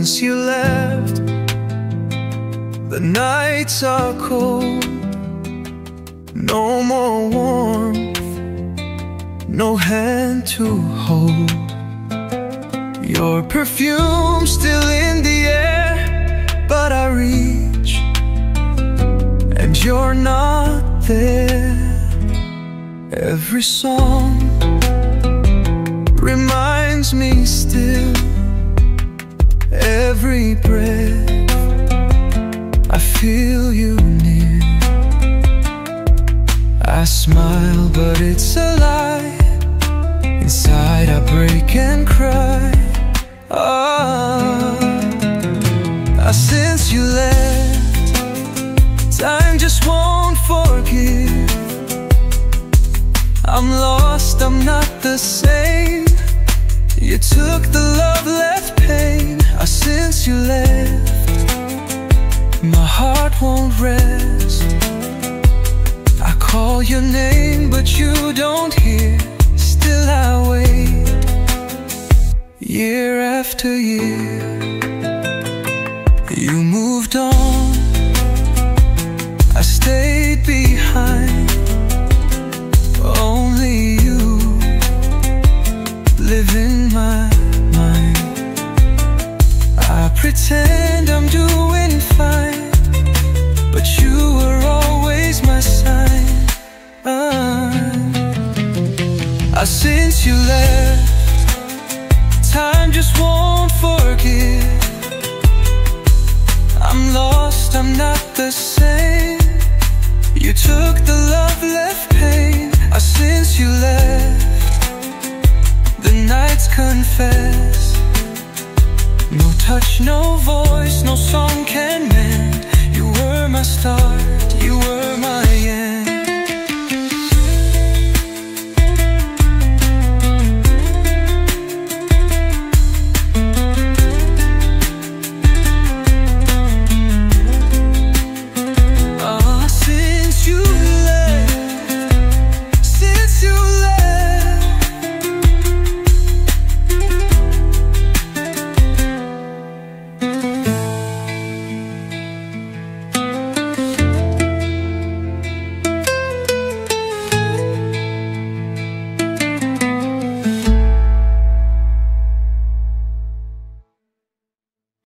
since you left. The nights are cold. No more warmth. No hand to hold. Your perfume still in the air But I reach And you're not there. Every song Reminds me still every breath I feel you near. I smile, but it's a lie. Inside, I break and cry. Ah, ah, since you left, time just won't forgive. I'm lost, I'm not the same. You took the love, left pain. You left. My heart won't rest. I call your name, but you don't hear. Still, I wait. Year after year, you moved on. Pretend I'm doing fine, but you were always my sign. Ah, since you left, time just won't forgive. I'm lost, I'm not the same. You took the love, left pain. Ah, since you left, the nights confess. Touch, no voice, no song can mend. You were my start, you were